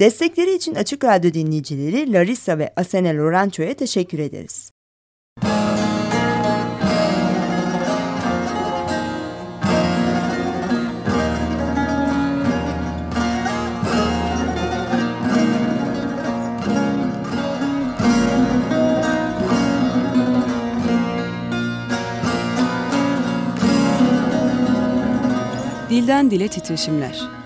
Destekleri için Açık Radyo dinleyicileri Larissa ve Asene Lorancho'ya teşekkür ederiz. Dilden Dile Titreşimler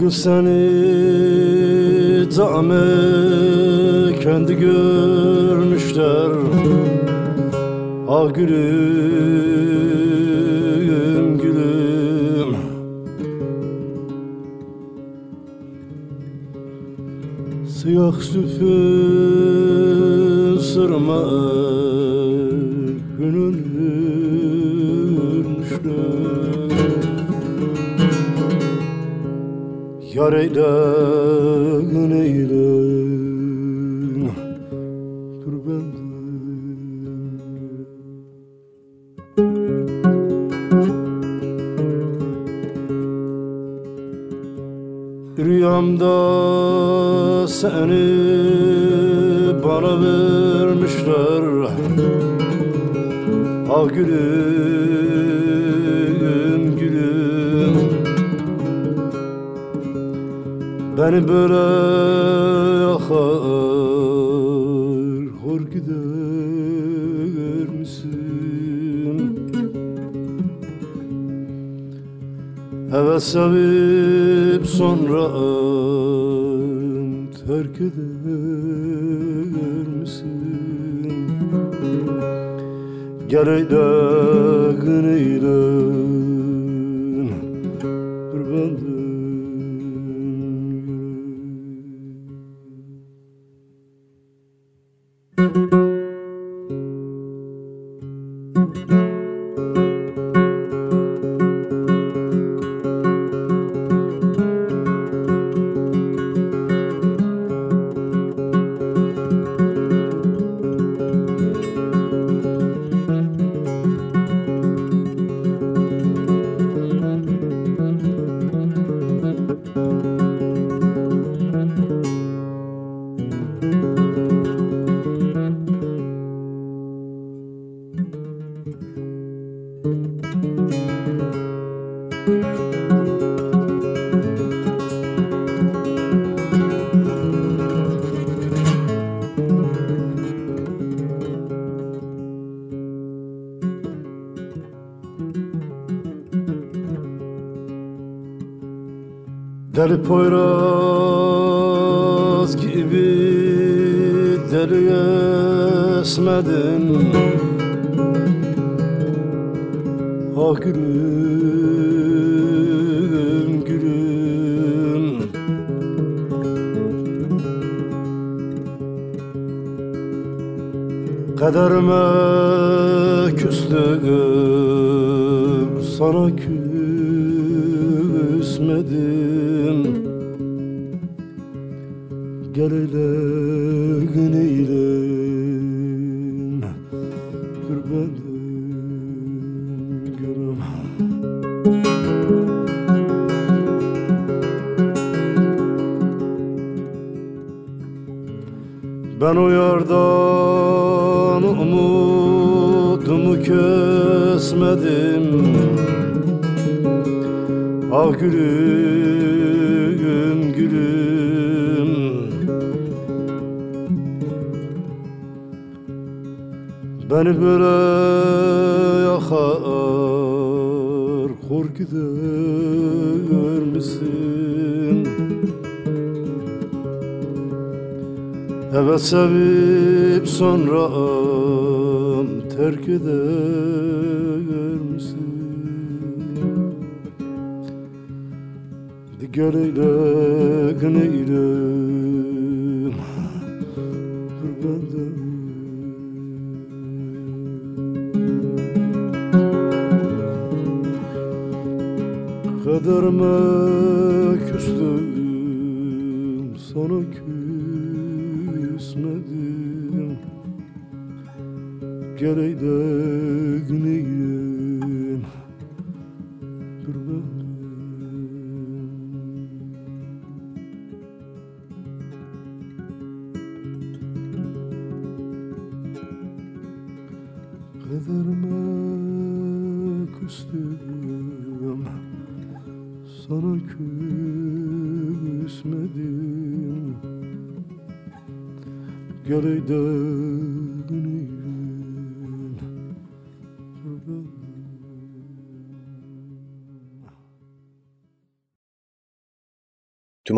Hakkı seni tame kendi görmüşler. Ah gülüm gülüm. Siyah süfü sırma Yar eylen eylen Dur Rüyamda seni bana vermişler. Ah gülüm Beni yakar Hor gider misin? Heves sevip sonra terk eder misin? Gel eylen eylen Poyraz misin Evet sevip sonra terk eder misin? Gel eyle, Kaderime küstüm Sana küsmedim. Gel eyle Tüm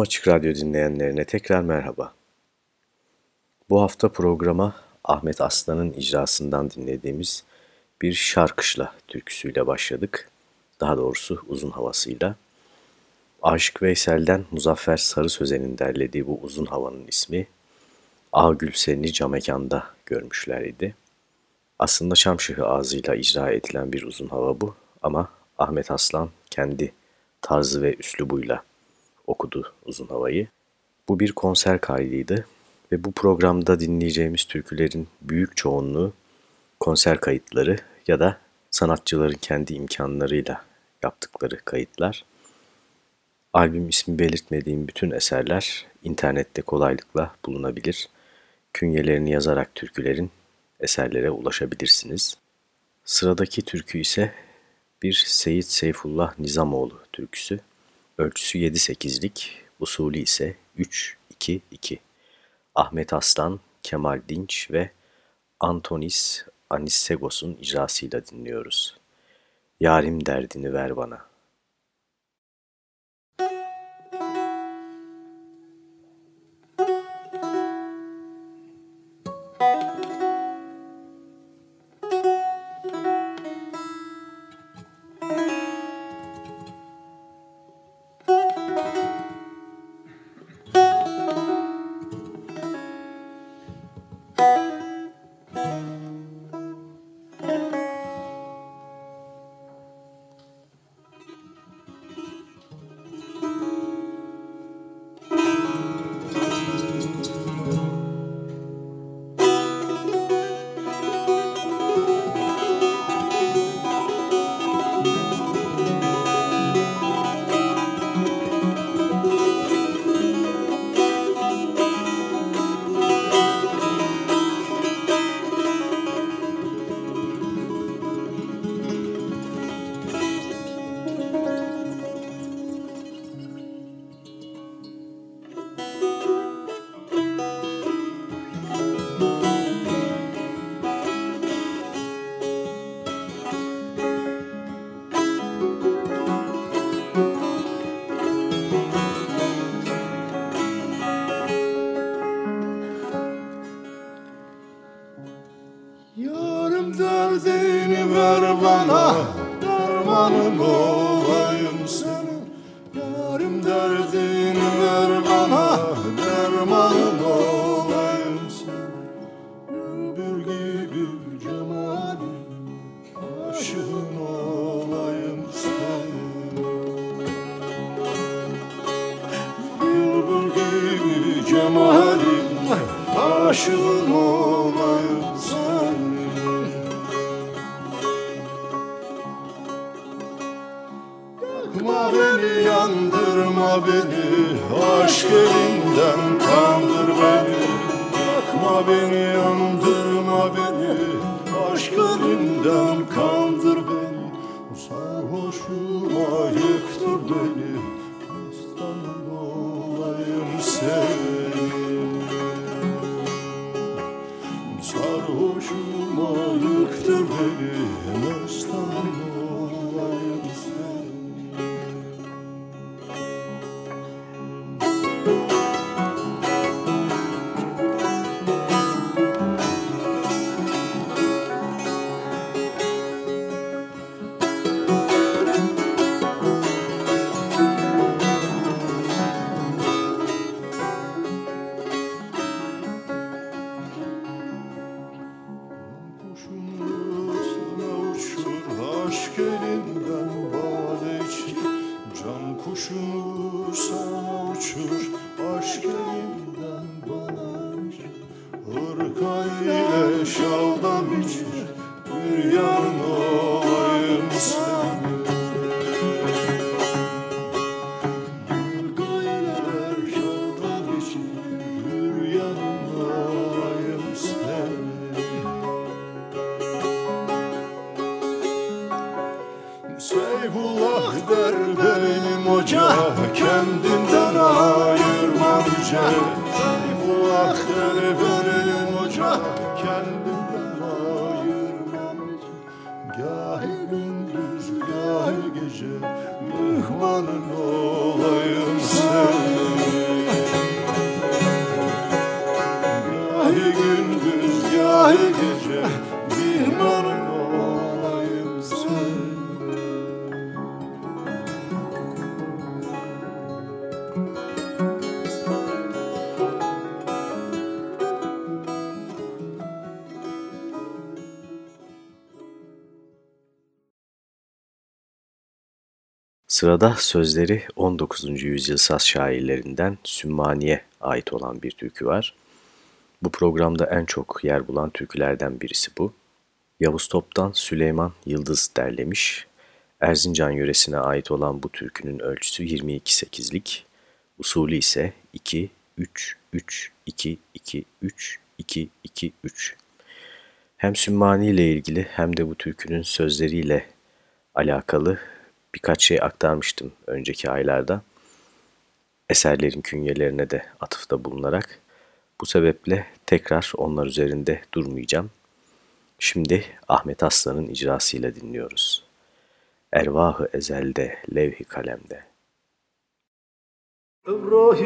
Açık Radyo dinleyenlerine tekrar merhaba. Bu hafta programa Ahmet Aslan'ın icrasından dinlediğimiz bir şarkışla türküsüyle başladık. Daha doğrusu uzun havasıyla. Aşık Veysel'den Muzaffer Sarı Sözen'in derlediği bu uzun havanın ismi A Gülsen'i Camekanda görmüşler idi. Aslında Şamşıhı ağzıyla icra edilen bir uzun hava bu ama Ahmet Aslan kendi tarzı ve üslubuyla okudu uzun havayı. Bu bir konser kaydıydı ve bu programda dinleyeceğimiz türkülerin büyük çoğunluğu konser kayıtları ya da sanatçıların kendi imkanlarıyla yaptıkları kayıtlar. Albüm ismi belirtmediğim bütün eserler internette kolaylıkla bulunabilir. Künyelerini yazarak türkülerin eserlere ulaşabilirsiniz. Sıradaki türkü ise bir Seyit Seyfullah Nizamoğlu türküsü. Ölçüsü 7-8'lik, usulü ise 3-2-2. Ahmet Aslan, Kemal Dinç ve Antonis Anissegos'un icrasıyla dinliyoruz. Yarim derdini ver bana. Sırada sözleri 19. yüzyıl saz şairlerinden Sümmani'ye ait olan bir türkü var. Bu programda en çok yer bulan türkülerden birisi bu. Yavuz Top'tan Süleyman Yıldız derlemiş. Erzincan yöresine ait olan bu türkünün ölçüsü 22-8'lik, usulü ise 2-3-3-2-2-3-2-2-3. Hem Sümmani ile ilgili hem de bu türkünün sözleriyle alakalı birkaç şey aktarmıştım önceki aylarda. Eserlerin künyelerine de atıfta bulunarak bu sebeple tekrar onlar üzerinde durmayacağım. Şimdi Ahmet Aslan'ın icrasıyla dinliyoruz. Ervahı ezelde, levh-i kalemde. Evrahi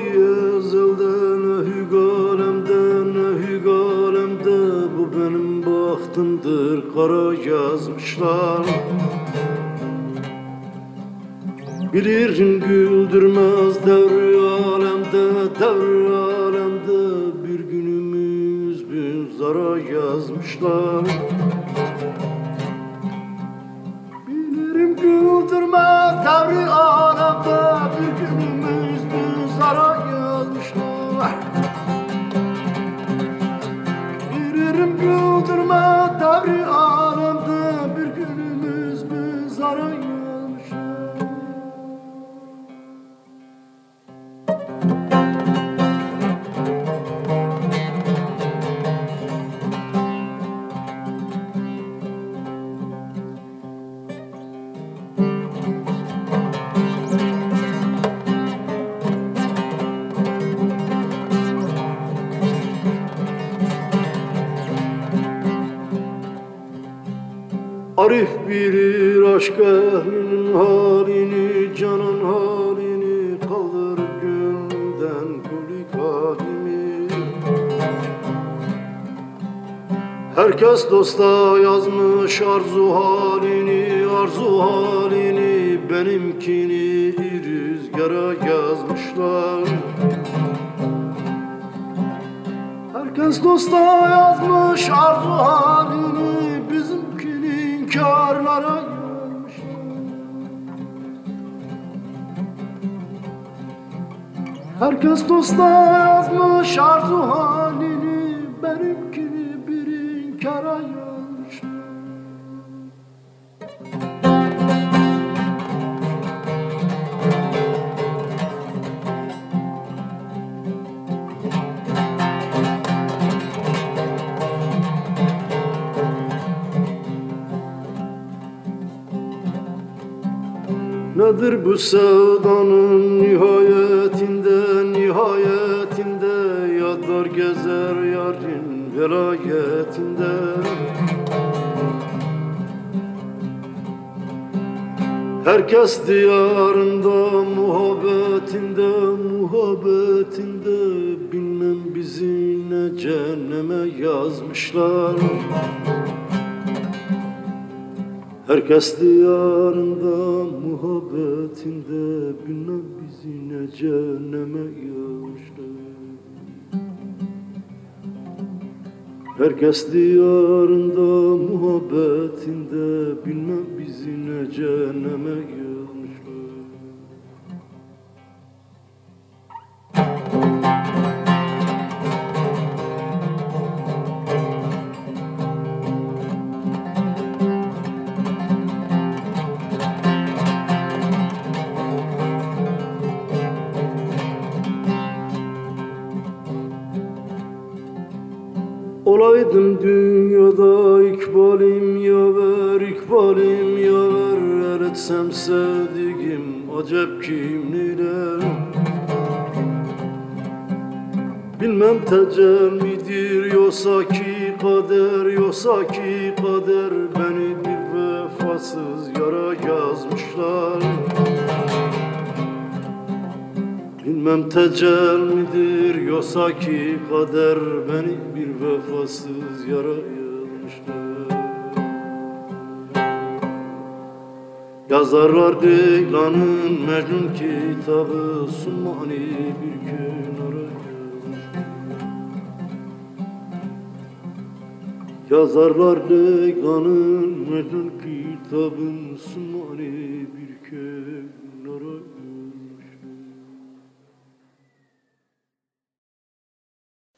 ezelden ehü galemden ehü galemde Bu benim bahtımdır kara yazmışlar Bilirim güldürmez devri alemde devri alemde Bir günümüz bin zara yazmışlar. Bilirim güldürmez devri alemde Bir günümüz bin zara yazmışlar. Bilirim güldürmez devri alemde Arif bilir aşk ehlinin halini Canan halini kaldır gönlümden kulik halimi Herkes dosta yazmış arzu halini Arzu halini benimkini rüzgara yazmışlar. Herkes dosta yazmış arzu halini inkarlara yazmış Herkes dosta yazmış arzu Nedir bu sevdanın nihayetinde nihayetinde. Yadlar gezer yarın velayetinde. Herkes diyarında muhabbetinde muhabbetinde. Bilmem bizi ne cehenneme yazmışlar Herkes diyarında muhabbetinde Bilmem bizi ne cehenneme yazmışlar Herkes diyarında muhabbetinde Bilmem bizi ne cehenneme yazmışlar tecel midir yoksa ki kader beni bir vefasız yara yazmışlar Yazarlar Dilan'ın Mecnun kitabı Sumani bir kenara Yazarlar Dilan'ın Mecnun kitabın Sumani bir kenara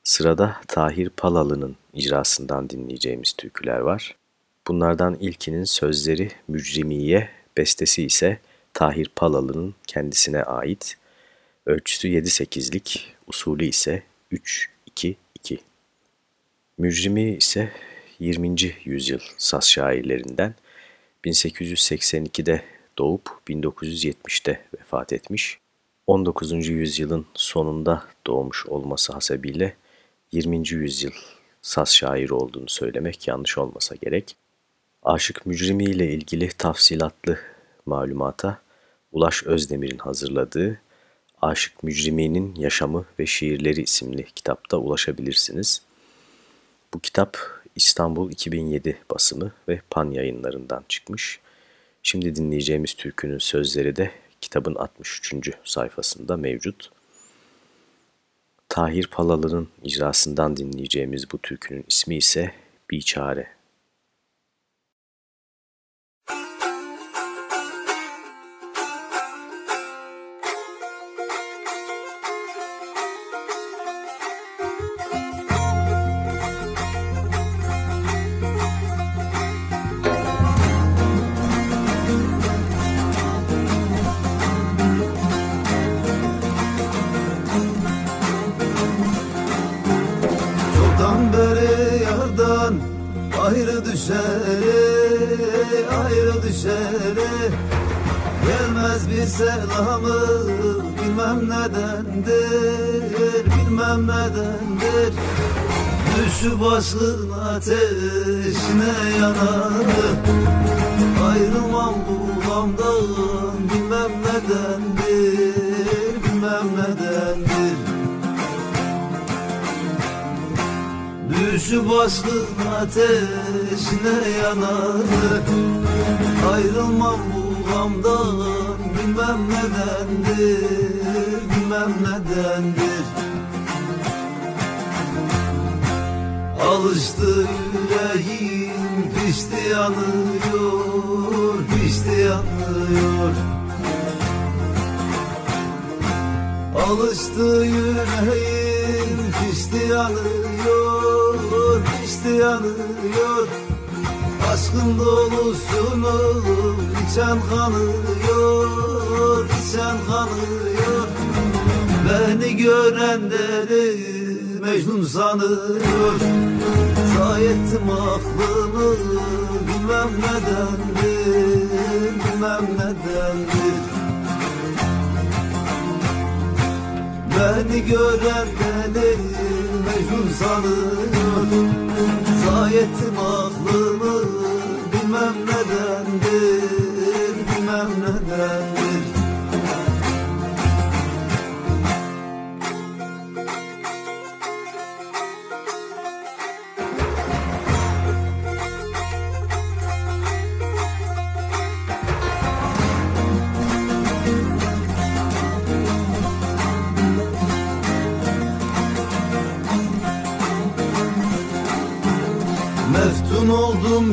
Sırada Tahir Palalı'nın icrasından dinleyeceğimiz türküler var. Bunlardan ilkinin sözleri Mücrimiye, bestesi ise Tahir Palalı'nın kendisine ait. Ölçüsü 7-8'lik, usulü ise 3-2-2. Mücrimi ise 20. yüzyıl saz şairlerinden 1882'de doğup 1970'te vefat etmiş. 19. yüzyılın sonunda doğmuş olması hasebiyle 20. yüzyıl saz şairi olduğunu söylemek yanlış olmasa gerek. Aşık Mücrimi ile ilgili tafsilatlı malumata Ulaş Özdemir'in hazırladığı Aşık Mücrimi'nin Yaşamı ve Şiirleri isimli kitapta ulaşabilirsiniz. Bu kitap İstanbul 2007 basımı ve Pan yayınlarından çıkmış. Şimdi dinleyeceğimiz türkünün sözleri de kitabın 63. sayfasında mevcut. Tahir Palalı'nın icrasından dinleyeceğimiz bu türkünün ismi ise Biçare. Ateşine yanar Ayrılmam bu gamdan Bilmem nedendir Bilmem nedendir. Alıştı yüreğim Pişti yanıyor Pişti yanıyor. Alıştı yüreğim Pişti yanıyor yanıyor. Aşkın dolusun oğlum içen kanıyor içen kanıyor. Beni görenleri Mecnun sanıyor. Zayi ettim aklımı bilmem nedendir bilmem nedendir Beni görenleri Mecnun sanıyor. Zayi ettim aklımı Bilmem nedendir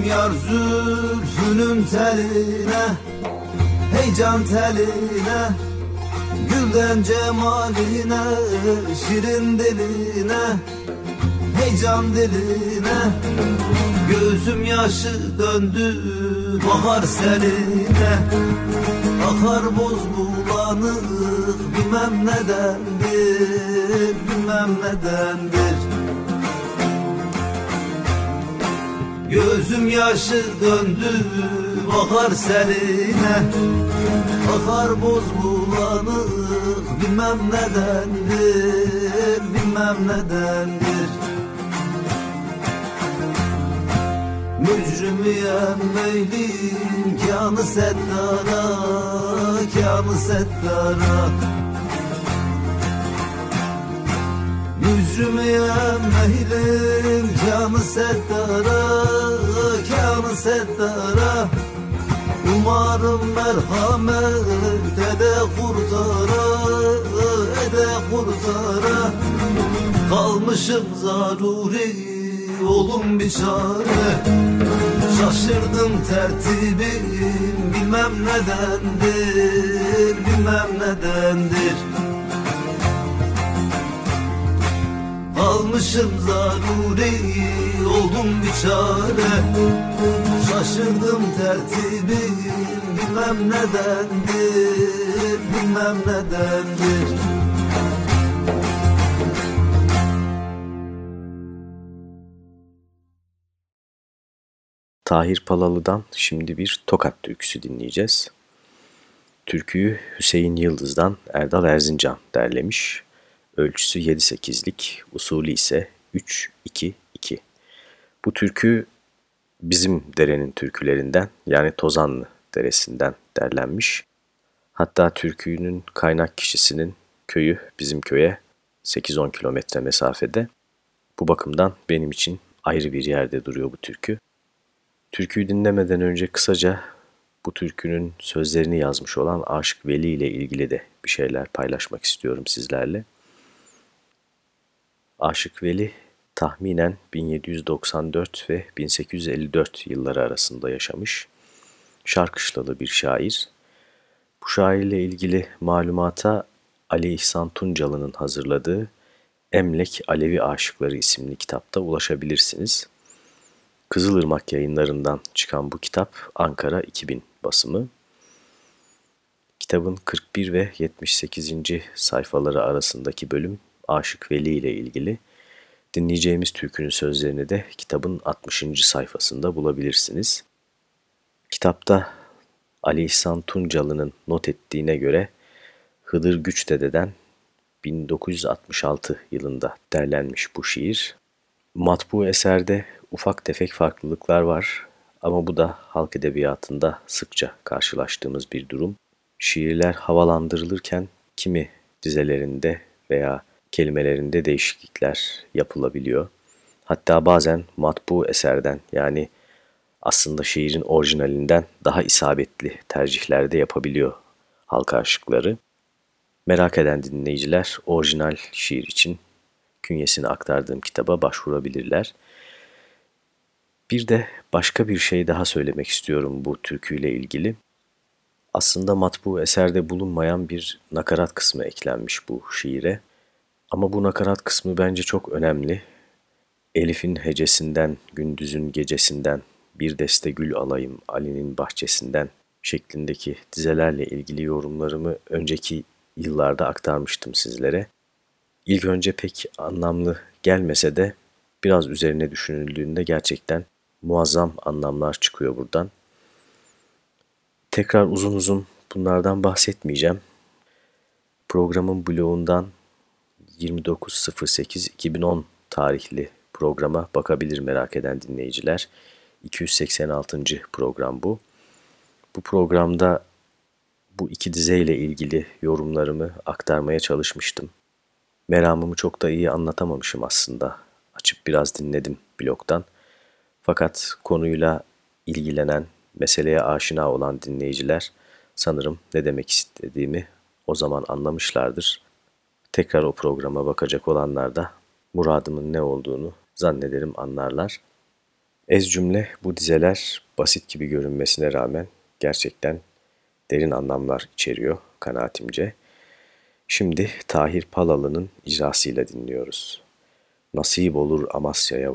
yar zülfünün teline Heyecan teline Gülden cemaline Şirin diline Heyecan diline. Gözüm yaşı döndü bahar seline Akar boz bulanık bilmem nedendir Bilmem nedendir Gözüm yaşı döndü bakar seline. Akar boz bulanık bilmem nedendir Bilmem nedendir. Mücrimiyem meylin kanı settara Kanı settara Mücrimiyem meylim kanı settara Kanı settara Umarım merhamet ede kurtara Ede kurtara. Kalmışım zaruri olum bir çare Şaşırdım tertibim bilmem nedendir Bilmem nedendir Almışım zaruri oldum bir çare Şaşırdım tertibim bilmem nedendir Bilmem nedendir Tahir Palalı'dan şimdi bir Tokat türküsü dinleyeceğiz. Türküyü Hüseyin Yıldız'dan Erdal Erzincan derlemiş. Ölçüsü 7-8'lik, usulü ise 3-2-2. Bu türkü bizim derenin türkülerinden yani Tozanlı deresinden derlenmiş. Hatta türkünün kaynak kişisinin köyü bizim köye 8-10 kilometre mesafede. Bu bakımdan benim için ayrı bir yerde duruyor bu türkü. Türküyü dinlemeden önce kısaca bu türkünün sözlerini yazmış olan Aşık Veli ile ilgili de bir şeyler paylaşmak istiyorum sizlerle. Aşık Veli tahminen 1794 ve 1854 yılları arasında yaşamış. Şarkışlalı bir şair. Bu şairle ilgili malumata Ali İhsan Tuncalı'nın hazırladığı Emlek Alevi Aşıkları isimli kitapta ulaşabilirsiniz. Kızılırmak yayınlarından çıkan bu kitap Ankara 2000 basımı. Kitabın 41 ve 78. sayfaları arasındaki bölüm Aşık Veli ile ilgili. Dinleyeceğimiz türkünün sözlerini de kitabın 60. sayfasında bulabilirsiniz. Kitapta Ali İhsan Tuncalı'nın not ettiğine göre Hıdır Güçdede'den 1966 yılında derlenmiş bu şiir. Matbu eserde ufak tefek farklılıklar var ama bu da halk edebiyatında sıkça karşılaştığımız bir durum. Şiirler havalandırılırken kimi dizelerinde veya kelimelerinde değişiklikler yapılabiliyor. Hatta bazen matbu eserden yani aslında şiirin orijinalinden daha isabetli tercihler de yapabiliyor halk aşıkları. Merak eden dinleyiciler orijinal şiir için künyesini aktardığım kitaba başvurabilirler. Bir de başka bir şey daha söylemek istiyorum bu türküyle ilgili. Aslında matbu eserde bulunmayan bir nakarat kısmı eklenmiş bu şiire. Ama bu nakarat kısmı bence çok önemli. Elif'in hecesinden, gündüzün gecesinden, bir deste gül alayım Ali'nin bahçesinden şeklindeki dizelerle ilgili yorumlarımı önceki yıllarda aktarmıştım sizlere. İlk önce pek anlamlı gelmese de biraz üzerine düşünüldüğünde gerçekten muazzam anlamlar çıkıyor buradan. Tekrar uzun uzun bunlardan bahsetmeyeceğim. Programın bloğundan 29.08.2010 tarihli programa bakabilir merak eden dinleyiciler. 286. program bu. Bu programda bu iki dizeyle ilgili yorumlarımı aktarmaya çalışmıştım. Meramımı çok da iyi anlatamamışım aslında. Açıp biraz dinledim blogdan. Fakat konuyla ilgilenen, meseleye aşina olan dinleyiciler sanırım ne demek istediğimi o zaman anlamışlardır. Tekrar o programa bakacak olanlar da muradımın ne olduğunu zannederim anlarlar. Ez cümle bu dizeler basit gibi görünmesine rağmen gerçekten derin anlamlar içeriyor kanaatimce. Şimdi Tahir Palalı'nın icrasıyla dinliyoruz. Nasip olur Amasya'ya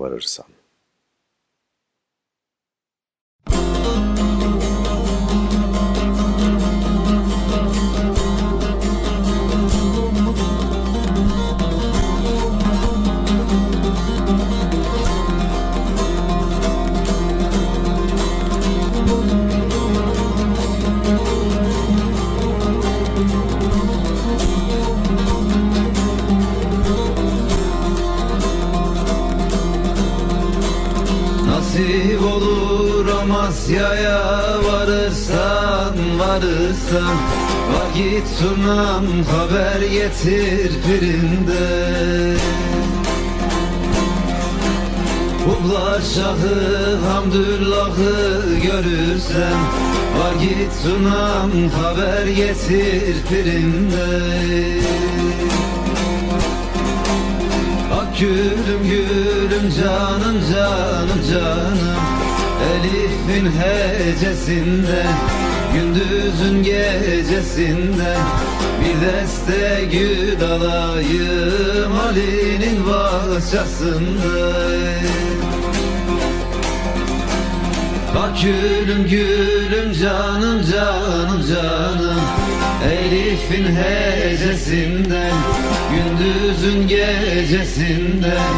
varırsan. Amasya'ya varırsan varırsan. Vakit sunam haber getir pirinde Ubla şahı hamdüllahı görürsen. Vakit sunam haber getir pirinde gülüm gülüm canım canım canım. Elif'in hecesinde Gündüzün gecesinde. Bir deste gül alayım Ali'nin bahçesinde. Bak gülüm gülüm canım canım canım. Elif'in hecesinden Gündüzün gecesinden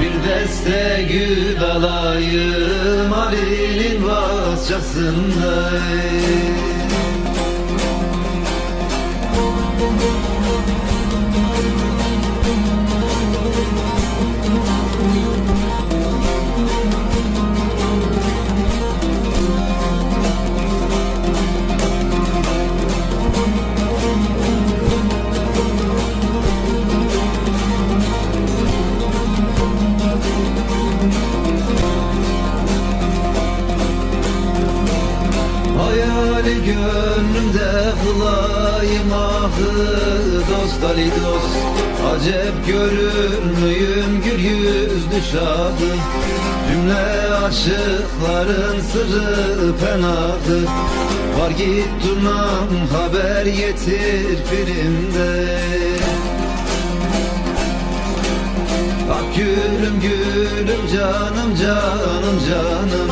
Bir deste gül alayım Ali'nin bahçesinde gönlümde kılayım ahı dost Ali dost. Acep görür müyüm gül yüzlü şahı? Cümle aşıkların sırrı penadı Var git durnam haber getir filmde Ak gülüm gülüm canım canım canım.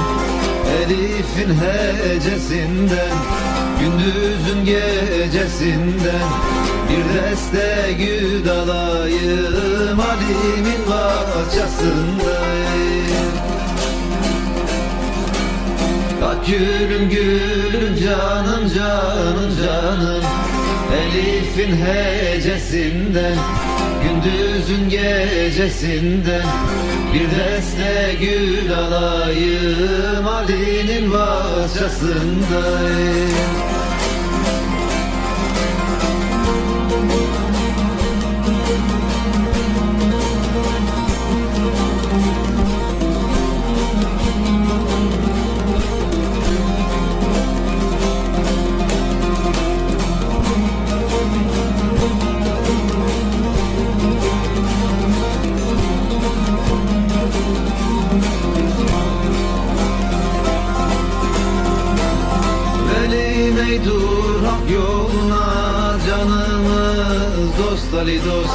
Elif'in hecesinden Gündüzün gecesinden Bir deste gül alayım. Ali'min bahçesinde. Bak gülüm gülüm canım canım canım. Elif'in hecesinden Gündüzün gecesinden Bir deste gül alayım. Ali'nin bahçesinde Ali dost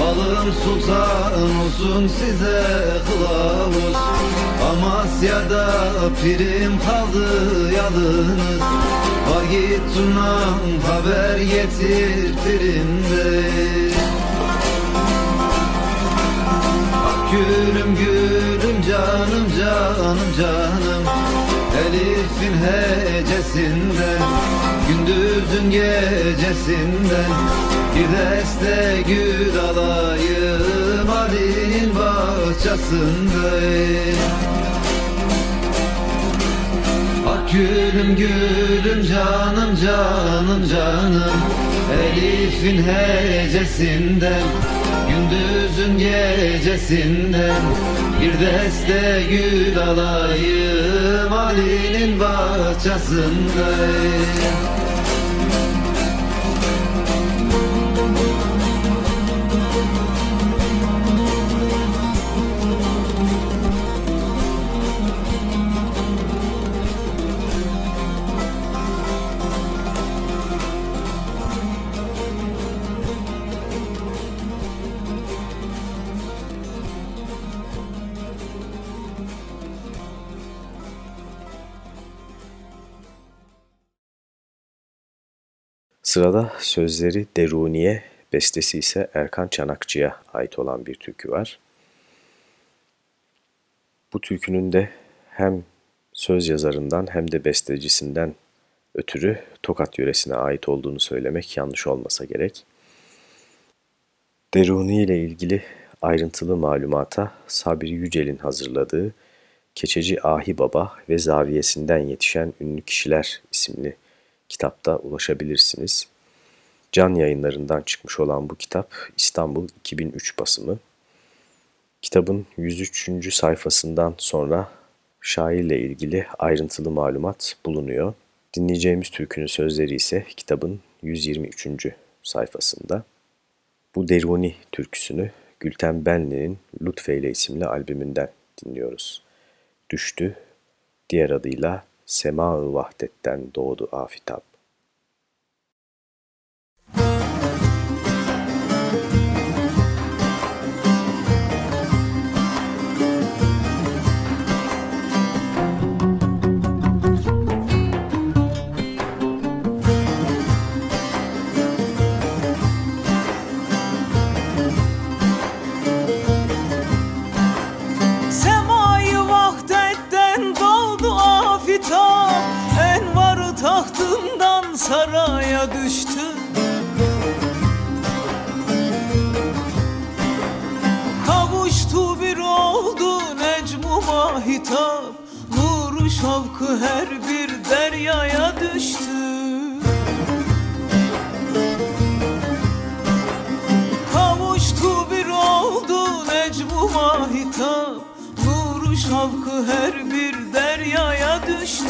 Balım sultan olsun size kılavuz. Amasya'da pirim kaldı yalınız Var git turnam haber getir pirimde gülüm gülüm canım canım canım Elif'in hecesinden Gün Gündüzün gecesinden Bir deste gül alayım Ali'nin bahçesinde. Ak gülüm gülüm canım canım canım. Elif'in hecesinden Gündüzün gecesinden Bir deste gül alayım Ali'nin bahçesinde Sırada sözleri Deruniye, bestesi ise Erkan Çanakçı'ya ait olan bir türkü var. Bu türkünün de hem söz yazarından hem de bestecisinden ötürü Tokat yöresine ait olduğunu söylemek yanlış olmasa gerek. Deruni ile ilgili ayrıntılı malumata Sabri Yücel'in hazırladığı Keçeci Ahi Baba ve Zaviyesinden Yetişen Ünlü Kişiler isimli kitapta ulaşabilirsiniz. Can yayınlarından çıkmış olan bu kitap İstanbul 2003 basımı. Kitabın 103. sayfasından sonra şairle ilgili ayrıntılı malumat bulunuyor. Dinleyeceğimiz türkünün sözleri ise kitabın 123. sayfasında. Bu Deruni türküsünü Gülten Benli'nin Lütfeyle isimli albümünden dinliyoruz. Düştü, diğer adıyla Sema-ı Vahdet'ten doğdu afitap. Şavkı her bir deryaya düştü. Kavuştu bir oldu Necmuma hitap. Nuru şavkı her bir deryaya düştü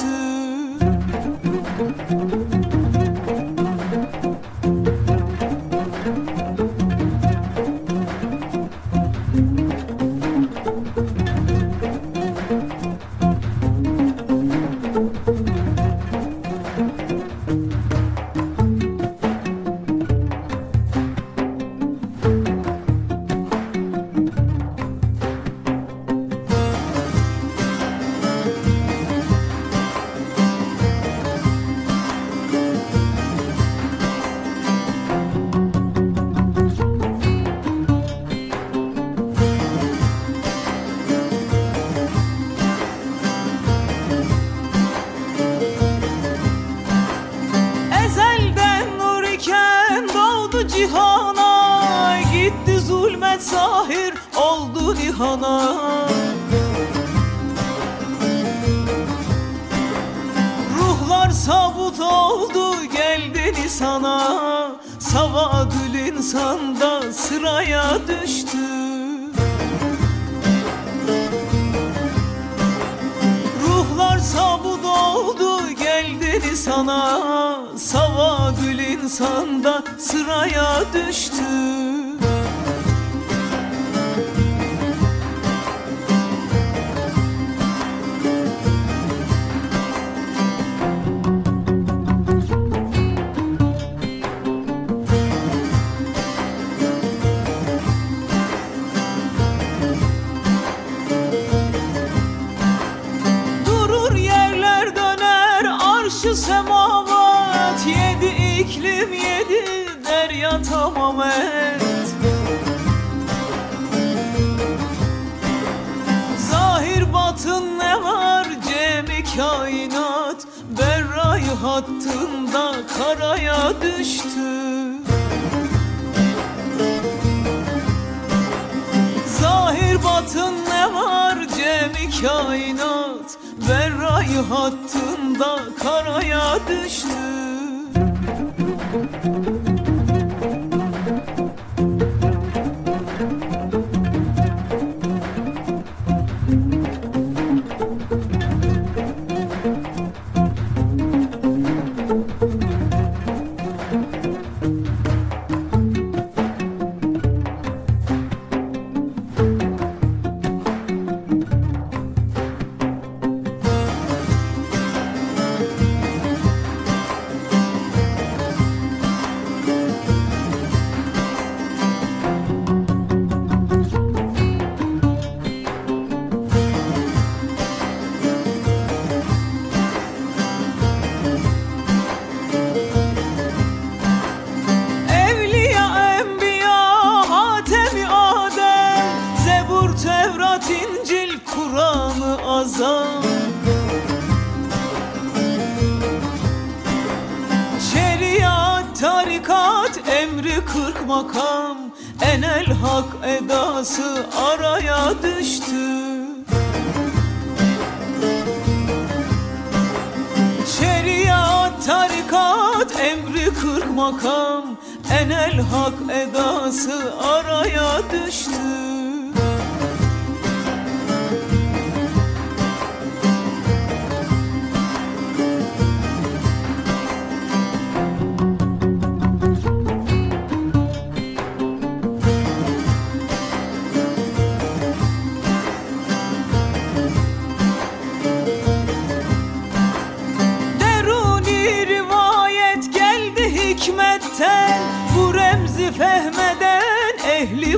Berra'yı hattında karaya düştü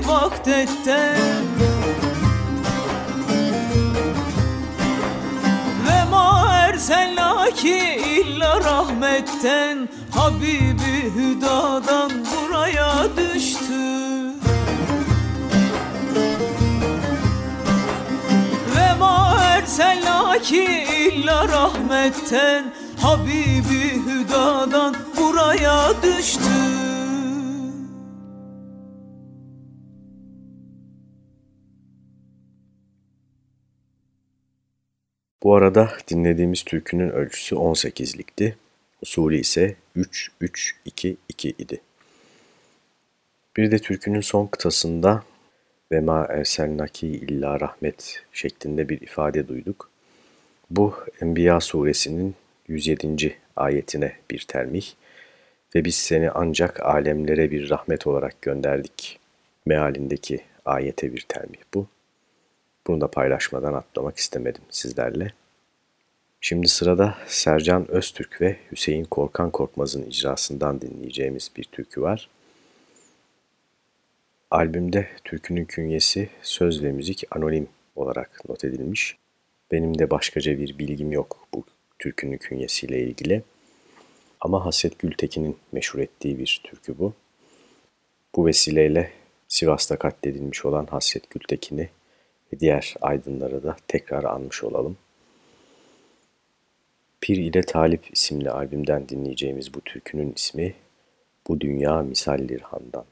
ehli vaktetten Ve ma erselaki illa rahmetten Habibi hüdadan buraya düştü. Ve ma erselaki illa rahmetten Habibi hüdadan buraya düştü Bu arada dinlediğimiz türkünün ölçüsü 18'likti. Usulü ise 3-3-2-2 idi. Bir de türkünün son kıtasında ve ma erselnaki illa rahmet şeklinde bir ifade duyduk. Bu Enbiya suresinin 107. ayetine bir termih ve biz seni ancak alemlere bir rahmet olarak gönderdik mealindeki ayete bir termih bu. Bunu da paylaşmadan atlamak istemedim sizlerle. Şimdi sırada Sercan Öztürk ve Hüseyin Korkan Korkmaz'ın icrasından dinleyeceğimiz bir türkü var. Albümde türkünün künyesi söz ve müzik anonim olarak not edilmiş. Benim de başkaca bir bilgim yok bu türkünün künyesiyle ilgili. Ama Hasret Gültekin'in meşhur ettiği bir türkü bu. Bu vesileyle Sivas'ta katledilmiş olan Hasret Gültekin'i diğer aydınları da tekrar anmış olalım. Pir ile Talip isimli albümden dinleyeceğimiz bu türkünün ismi Bu Dünya Misallir Handan.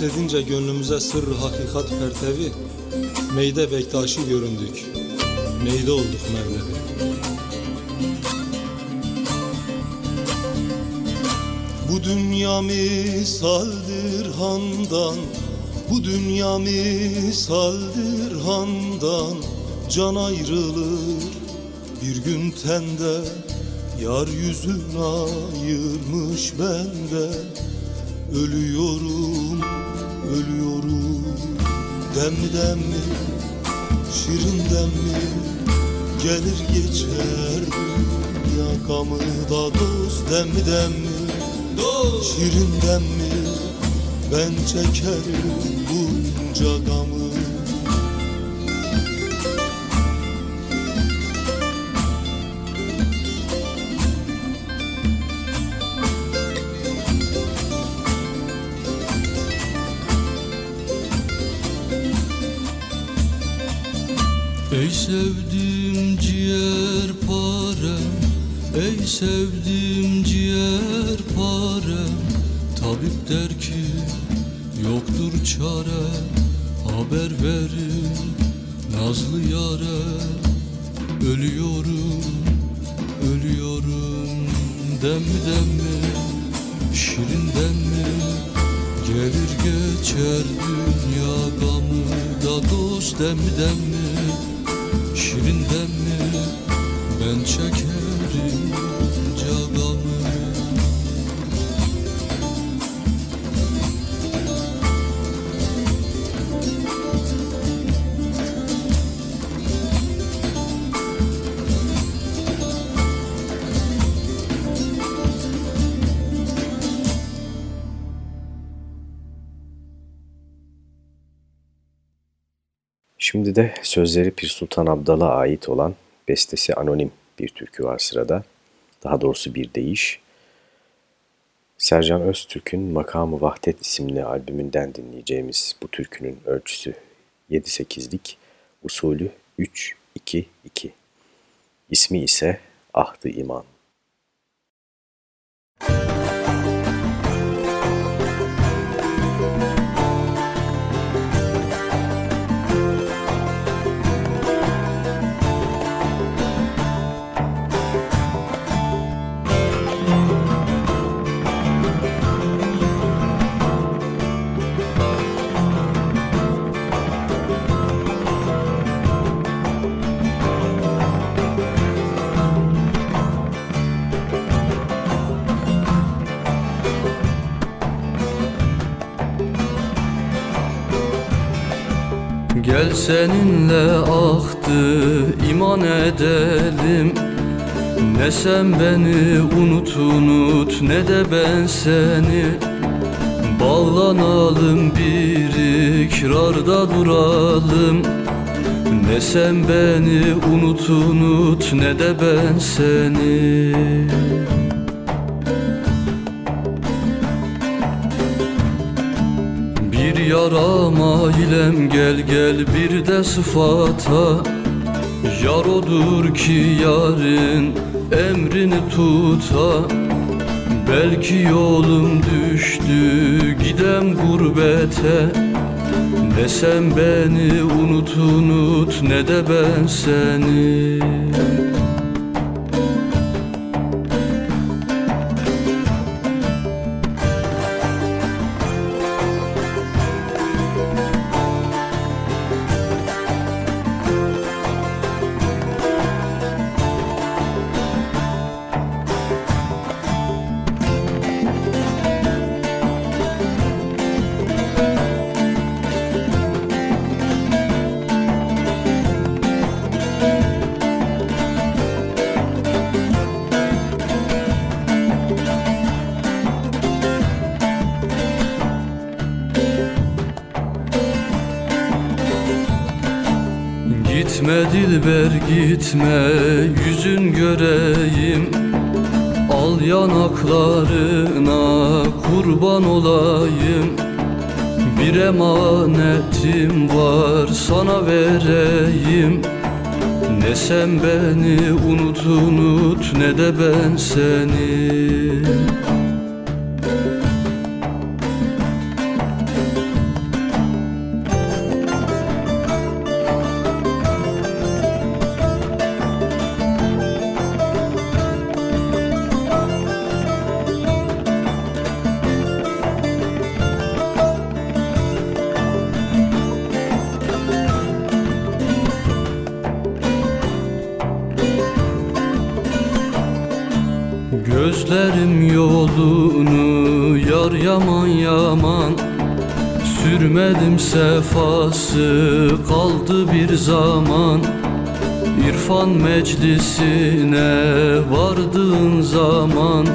Aksedince gönlümüze sır hakikat pertevi Meyde Bektaşi göründük. Neyde olduk Mevlevi. Bu dünya misaldir handan Bu dünya misaldir handan. Can ayrılır bir gün tende Yar yüzün ayırmış benden ölüyorum Demli demli, şirin demli Gelir geçer yakamı da dost Demli demli, şirin demli Ben çekerim bunca gamı Haber verin nazlı yare Ölüyorum, ölüyorum. Dem mi dem mi, şirin dem mi? Gelir geçer dünya gamı Da dost. Dem mi dem mi, şirin dem mi? Ben çekerim de sözleri Pir Sultan Abdal'a ait olan bestesi anonim bir türkü var sırada. Daha doğrusu bir deyiş. Sercan Öztürk'ün Makamı Vahdet isimli albümünden dinleyeceğimiz bu türkünün ölçüsü 7-8'lik, usulü 3-2-2. İsmi ise Ahdı İman. Gel seninle ahtı iman edelim. Ne sen beni unut unut ne de ben seni. Bağlanalım bir ikrarda duralım. Ne sen beni unut unut ne de ben seni yarama ilem gel gel bir de sıfata. Yar odur ki yarın emrini tuta. Belki yolum düştü gidem gurbete. Ne sen beni unut unut ne de ben seni var sana vereyim. Ne sen beni unut unut ne de ben seni sefası kaldı bir zaman. İrfan meclisine vardığın zaman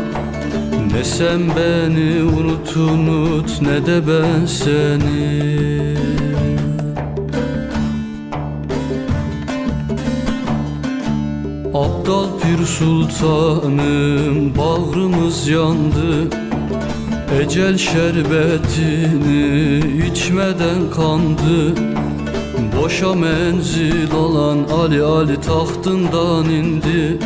Ne sen beni unut unut ne de ben seni. Abdal Pir Sultanım bağrımız yandı Ecel şerbetini içmeden kandı. Boşa menzil olan Ali Ali tahtından indi.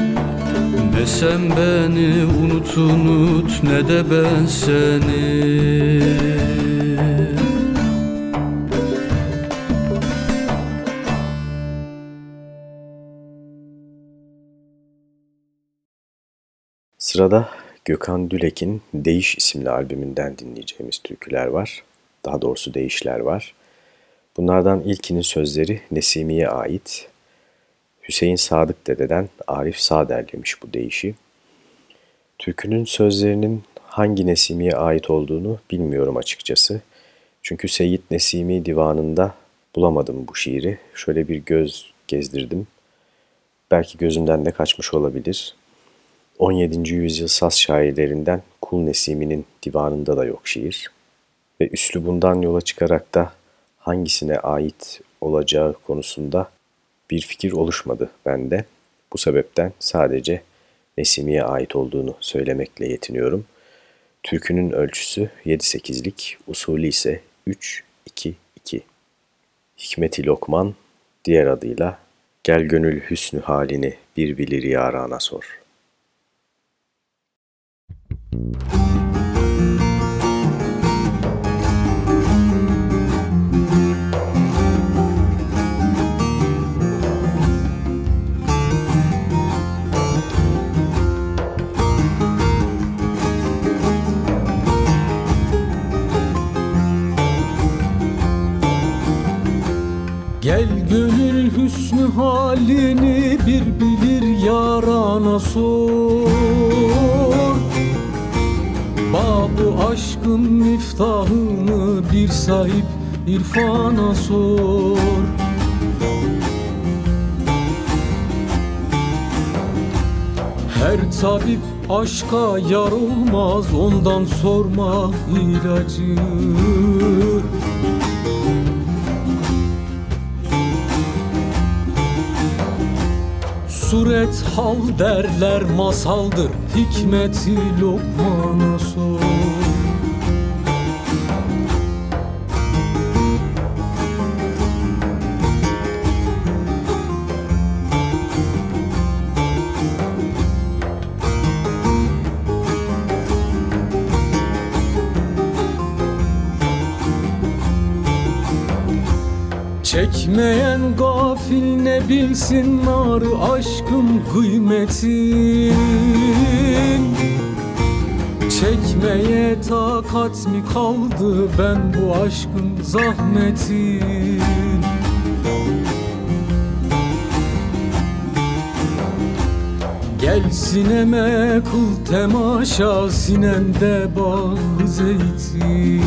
Ne sen beni unut unut ne de ben seni. Sırada Gökhan Dülek'in Değiş isimli albümünden dinleyeceğimiz türküler var. Daha doğrusu değişler var. Bunlardan ilkinin sözleri Nesimi'ye ait. Hüseyin Sadık dededen Arif Sağ derlemiş bu deyişi. Türkünün sözlerinin hangi Nesimi'ye ait olduğunu bilmiyorum açıkçası. Çünkü Seyyid Nesimi divanında bulamadım bu şiiri. Şöyle bir göz gezdirdim. Belki gözümden de kaçmış olabilir. 17. yüzyıl Saz şairlerinden Kul Nesimi'nin divanında da yok şiir. Ve üslubundan yola çıkarak da hangisine ait olacağı konusunda bir fikir oluşmadı bende. Bu sebepten sadece Nesimi'ye ait olduğunu söylemekle yetiniyorum. Türkünün ölçüsü 7-8'lik, usulü ise 3-2-2. Hikmeti Lokman, diğer adıyla Gel gönül hüsnü halini bir bilir yarana sor.'' Gel gönül hüsnü halini bir bilir yarana sor Babu aşkın miftahını bir sahip irfana sor. Her tabip aşka yar olmaz ondan sorma ilacı Suret hal derler masaldır. Hikmeti lokmana sor. Çekmeyen gafil ne bilsin narı aşkın kıymetin? Çekmeye takat mi kaldı ben bu aşkın zahmetin? Gel sineme kıl temaşa sinende bağ zeytin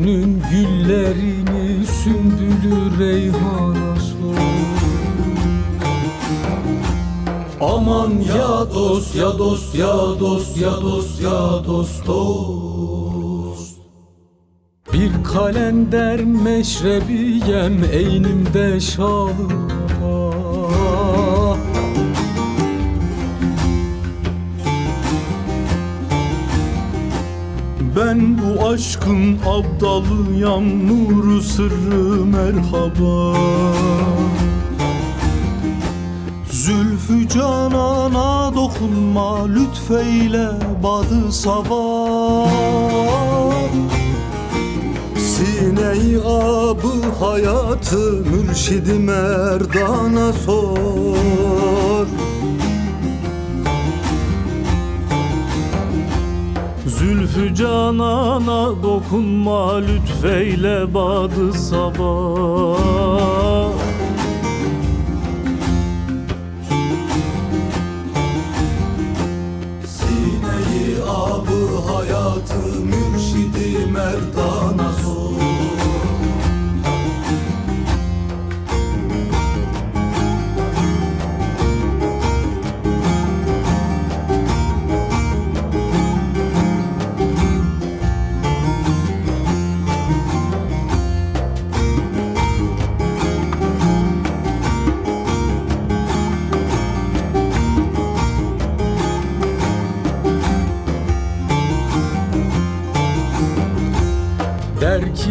hüsnün güllerini sümbülü reyhana sor Aman ya dost ya dost ya dost ya dost ya dost dost. Bir kalender meşrebiyem eynimde şalım Ben bu aşkın abdalıyam nuru sırrı merhaba. Zülfü canana dokunma lütfeyle badı sabah Sineyi abı hayatı mürşidi merdana sor Zülfü canana dokunma lütfeyle badı sabah. Sineyi abı hayatı mürşidi merdana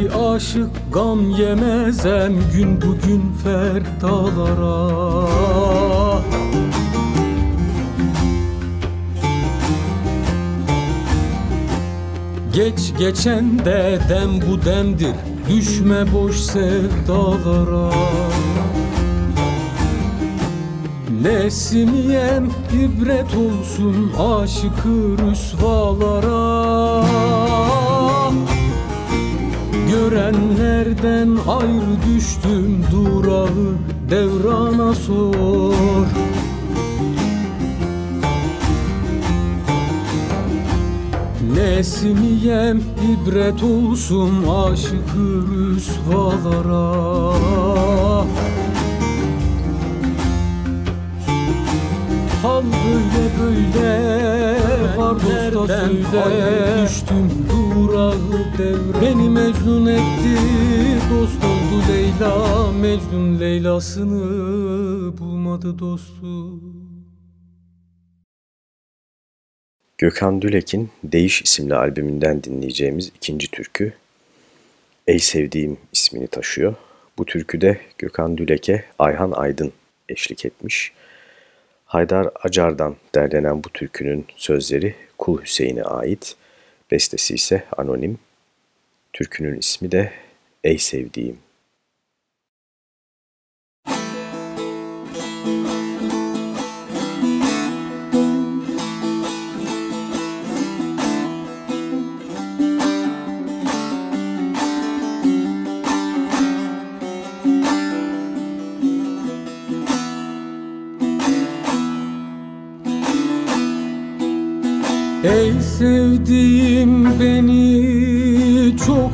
aşık gam yemezem gün bugün ferdalara Geç geçen de dem bu demdir Düşme boş sevdalara. Nesimiyem ibret olsun aşıkı rüsvalara Görenlerden ayrı düştüm durağı devrana sor. Nesimiyem ibret olsun aşıkı rüsvalara. Hal böyle böyle var dosta söyle Düştüm durağı Beni mecnun etti dost oldu Leyla Mecnun Leylasını bulmadı dostu Gökhan Dülek'in Değiş isimli albümünden dinleyeceğimiz ikinci türkü Ey Sevdiğim ismini taşıyor. Bu türküde Gökhan Dülek'e Ayhan Aydın eşlik etmiş. Haydar Acar'dan derlenen bu türkünün sözleri Kul Hüseyin'e ait, bestesi ise anonim. Türkünün ismi de Ey Sevdiğim.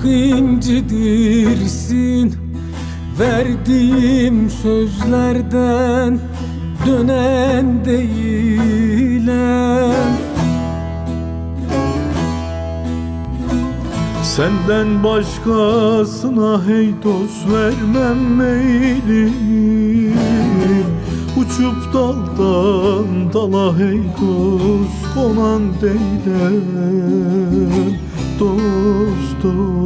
Çok incidirsin Verdiğim sözlerden dönen değilim. Senden başkasına hey dost vermem meylimi Uçup daldan dala hey dost konan değilim. Dost dost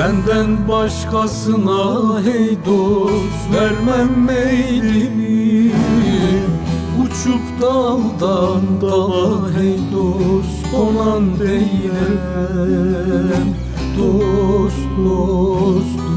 Senden başkasına hey dost vermem meylimi Uçup daldan dala hey dost konan değilim. Dost dost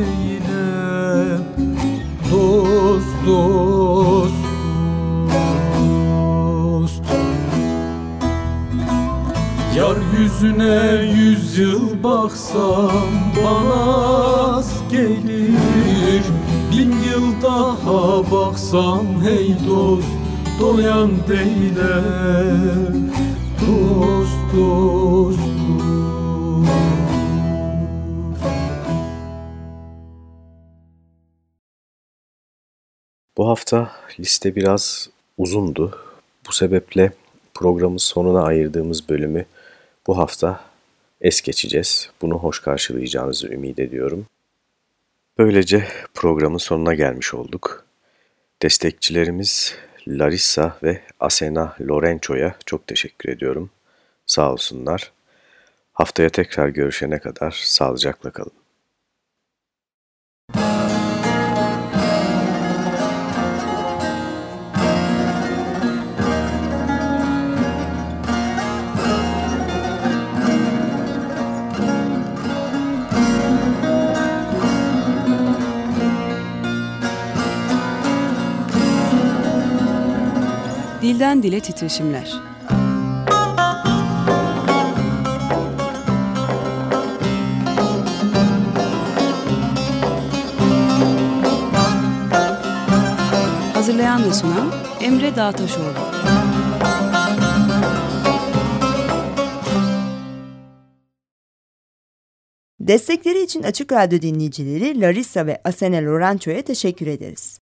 değilim. Dost dost dost. Yar yüzüne yüz yıl baksam bana az gelir. Bin yıl daha baksam hey dost doyan değilim Dost dost hafta liste biraz uzundu. Bu sebeple programın sonuna ayırdığımız bölümü bu hafta es geçeceğiz. Bunu hoş karşılayacağınızı ümit ediyorum. Böylece programın sonuna gelmiş olduk. Destekçilerimiz Larissa ve Asena Lorenco'ya çok teşekkür ediyorum. Sağ olsunlar. Haftaya tekrar görüşene kadar sağlıcakla kalın. Dilden Dile Titreşimler Hazırlayan ve sunan Emre Dağtaşoğlu. Destekleri için Açık Radyo dinleyicileri Larissa ve Asena Lorancho'ya teşekkür ederiz.